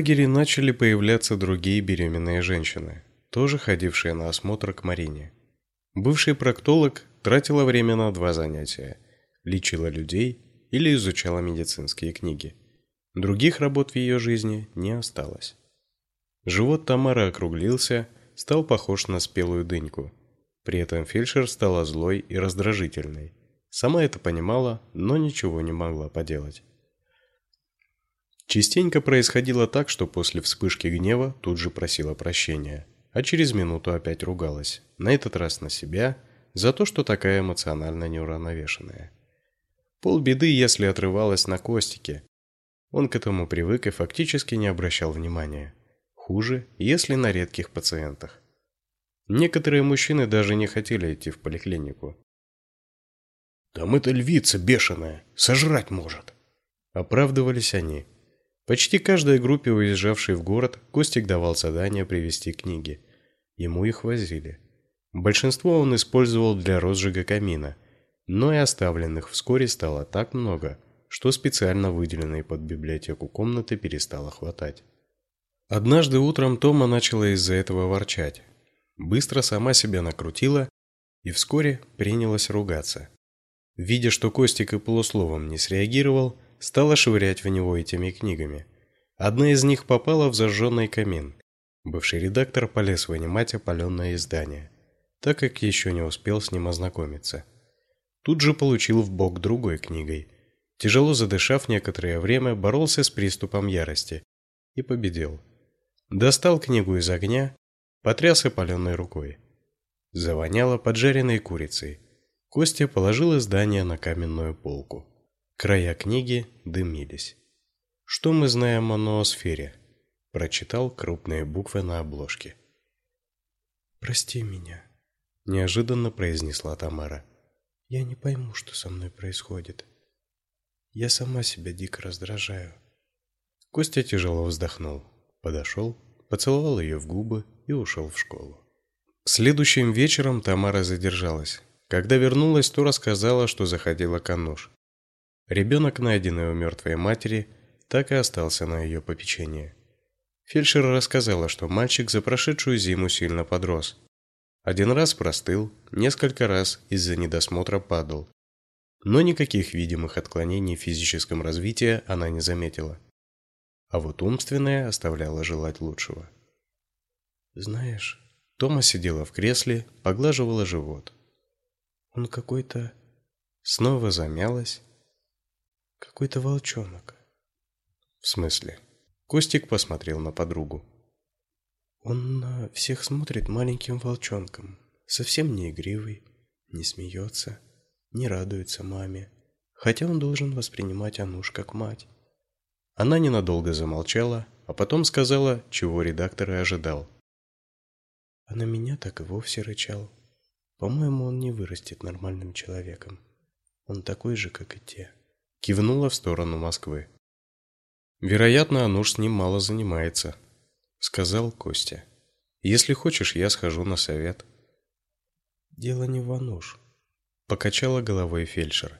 лагере начали появляться другие беременные женщины, тоже ходившие на осмотр к Марине. Бывший проктолог тратила время на два занятия: лечила людей или изучала медицинские книги. Других работ в ее жизни не осталось. Живот Тамары округлился, стал похож на спелую дыньку. При этом фельдшер стала злой и раздражительной. Сама это понимала, но ничего не могла поделать. Частенько происходило так, что после вспышки гнева тут же просила прощения, а через минуту опять ругалась, на этот раз на себя, за то, что такая эмоционально неуравновешенная. Полбеды, если отрывалась на Костике. Он к этому привык и фактически не обращал внимания. Хуже, если на редких пациентах. Некоторые мужчины даже не хотели идти в поликлинику. Там эта львица бешеная, сожрать может, оправдывались они. Почти каждой группе, уезжавшей в город, Костик давал задание привезти книги. Ему их возили. Большинство он использовал для розжига камина, но и оставленных вскоре стало так много, что специально выделенной под библиотеку комнаты перестало хватать. Однажды утром Тома начала из-за этого ворчать быстро сама себя накрутила и вскоре принялась ругаться. Видя, что Костик и полусловом не среагировал, стала швырять в него этими книгами. Одна из них попала в зажженный камин. Бывший редактор полез вынимать опаленное издание, так как еще не успел с ним ознакомиться. Тут же получил в бок другой книгой. Тяжело задышав некоторое время, боролся с приступом ярости и победил. Достал книгу из огня потряс опаленной рукой. Завоняло поджаренной курицей. Костя положил издание на каменную полку. Края книги дымились. Что мы знаем о ноосфере? Прочитал крупные буквы на обложке. Прости меня, неожиданно произнесла Тамара. Я не пойму, что со мной происходит. Я сама себя дико раздражаю. Костя тяжело вздохнул, подошел, поцеловал ее в губы и ушел в школу. Следующим вечером Тамара задержалась. Когда вернулась, то рассказала, что заходила к Ануш. Ребенок, найденный у мертвой матери, так и остался на ее попечении. Фельдшер рассказала, что мальчик за прошедшую зиму сильно подрос. Один раз простыл, несколько раз из-за недосмотра падал. Но никаких видимых отклонений в физическом развитии она не заметила. А вот умственное оставляло желать лучшего. Знаешь, Тома сидела в кресле, поглаживала живот. Он какой-то снова замялась. Какой-то волчонок. В смысле? Костик посмотрел на подругу. Он на всех смотрит маленьким волчонком, совсем не игривый, не смеется, не радуется маме, хотя он должен воспринимать Ануш как мать. Она ненадолго замолчала, а потом сказала, чего редактор и ожидал. А на меня так и вовсе рычал. По-моему, он не вырастет нормальным человеком. Он такой же, как и те. Кивнула в сторону Москвы. Вероятно, Ануш с ним мало занимается, сказал Костя. Если хочешь, я схожу на совет. Дело не в Ануш, покачала головой фельдшер.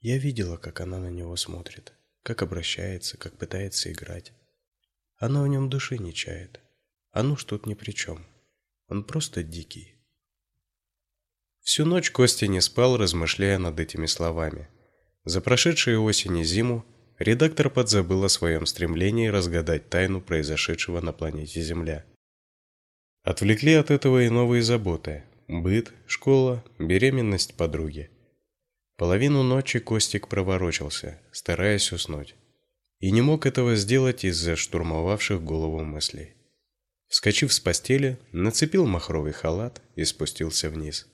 Я видела, как она на него смотрит, как обращается, как пытается играть. Она в нем души не чает. Ануш тут ни при чем. Он просто дикий. Всю ночь Костя не спал, размышляя над этими словами. За прошедшую осень и зиму редактор подзабыл о своем стремлении разгадать тайну произошедшего на планете Земля. Отвлекли от этого и новые заботы: быт, школа, беременность подруги. Половину ночи Костик проворочился, стараясь уснуть, и не мог этого сделать из-за штурмовавших голову мыслей. Вскочив с постели, нацепил махровый халат и спустился вниз.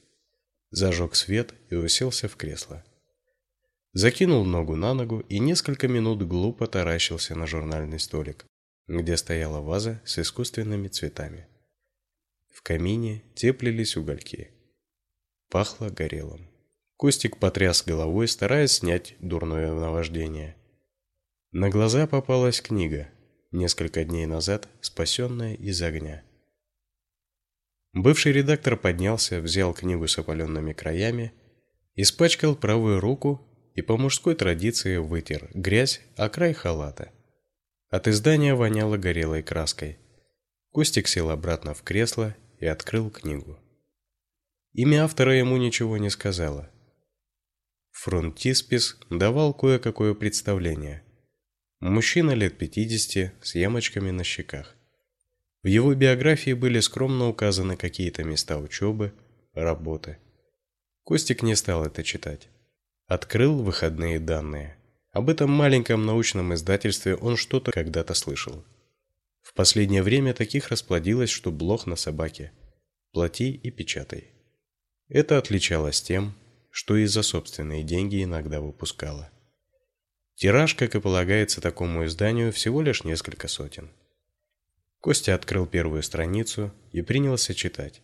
Зажег свет и уселся в кресло. Закинул ногу на ногу и несколько минут глупо таращился на журнальный столик, где стояла ваза с искусственными цветами. В камине теплились угольки. Пахло горелым. Костик потряс головой, стараясь снять дурное наваждение. На глаза попалась книга, несколько дней назад спасенная из огня. Бывший редактор поднялся, взял книгу с опаленными краями, испачкал правую руку и по мужской традиции вытер грязь о край халата. От издания воняло горелой краской. Костик сел обратно в кресло и открыл книгу. Имя автора ему ничего не сказала. Фронтиспис давал кое-какое представление. Мужчина лет 50 с ямочками на щеках. В его биографии были скромно указаны какие-то места учебы, работы. Костик не стал это читать. Открыл выходные данные. Об этом маленьком научном издательстве он что-то когда-то слышал. В последнее время таких расплодилось, что блох на собаке. Плати и печатай. Это отличалось тем, что и за собственные деньги иногда выпускала. Тираж, как и полагается такому изданию, всего лишь несколько сотен. Костя открыл первую страницу и принялся читать.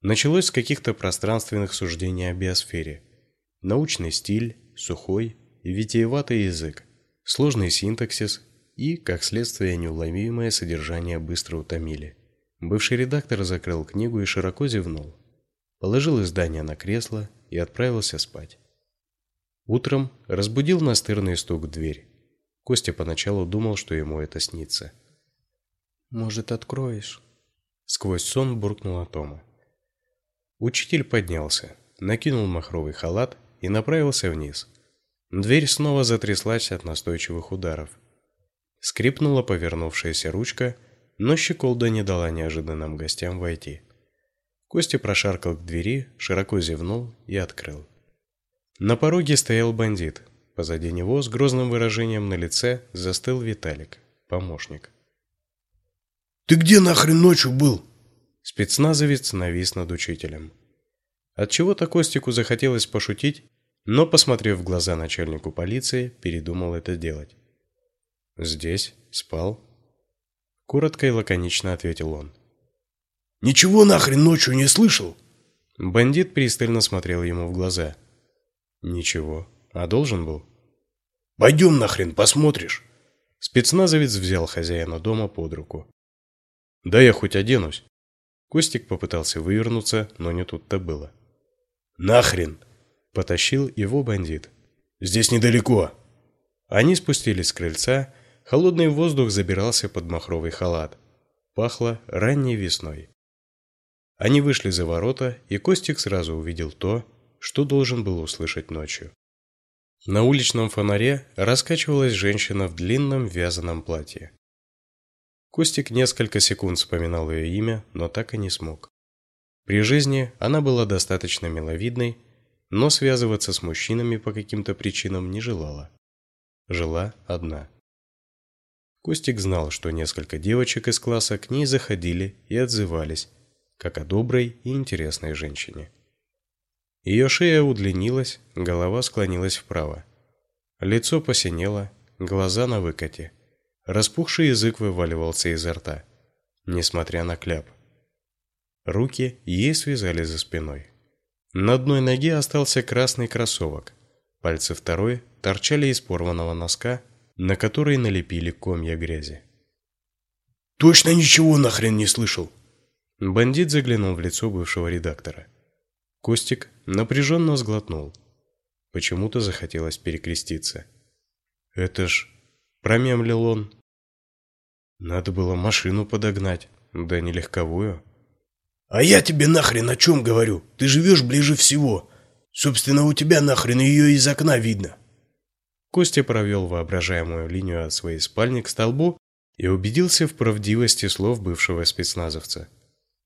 Началось с каких-то пространственных суждений о биосфере. Научный стиль, сухой и витиеватый язык, сложный синтаксис и, как следствие, неуловимое содержание быстро утомили. Бывший редактор закрыл книгу и широко зевнул положил издание на кресло и отправился спать. Утром разбудил настырный стук в дверь. Костя поначалу думал, что ему это снится. Может, откроешь? Сквозь сон буркнула Тома. Учитель поднялся, накинул махровый халат и направился вниз. Дверь снова затряслась от настойчивых ударов. Скрипнула повернувшаяся ручка, но щеколда не дала неожиданным гостям войти. Костя прошаркал к двери, широко зевнул и открыл. На пороге стоял бандит. Позади него с грозным выражением на лице застыл Виталик, помощник. Ты где нахрен ночью был? Спецназовец навис над учителем. От чего-то Костику захотелось пошутить, но, посмотрев в глаза начальнику полиции, передумал это делать. Здесь спал, коротко и лаконично ответил он. Ничего нахрен ночью не слышал? Бандит пристально смотрел ему в глаза. Ничего, а должен был. Пойдем нахрен, посмотришь. Спецназовец взял хозяина дома под руку. Да я хоть оденусь. Костик попытался вывернуться, но не тут-то было. Нахрен, потащил его бандит. Здесь недалеко. Они спустились с крыльца, холодный воздух забирался под махровый халат. Пахло ранней весной. Они вышли за ворота, и Костик сразу увидел то, что должен был услышать ночью. На уличном фонаре раскачивалась женщина в длинном вязаном платье. Костик несколько секунд вспоминал ее имя, но так и не смог. При жизни она была достаточно миловидной, но связываться с мужчинами по каким-то причинам не желала. Жила одна. Костик знал, что несколько девочек из класса к ней заходили и отзывались, как о доброй и интересной женщине. Ее шея удлинилась, голова склонилась вправо. Лицо посинело, глаза на выкате. Распухший язык вываливался изо рта, несмотря на кляп. Руки ей связали за спиной. На одной ноге остался красный кроссовок. Пальцы второй торчали из порванного носка, на который налепили комья грязи. Точно ничего нахрен не слышал, Бандит заглянул в лицо бывшего редактора. Костик напряженно сглотнул. Почему-то захотелось перекреститься. Это ж промямлил он. Надо было машину подогнать, да не легковую. А я тебе нахрен о чем говорю? Ты живешь ближе всего. Собственно, у тебя нахрен ее из окна видно. Костя провел воображаемую линию от своей спальни к столбу и убедился в правдивости слов бывшего спецназовца.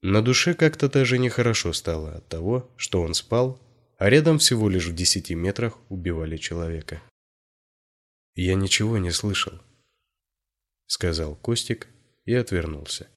На душе как-то даже нехорошо стало от того, что он спал, а рядом всего лишь в десяти метрах убивали человека. Я ничего не слышал, сказал Костик и отвернулся.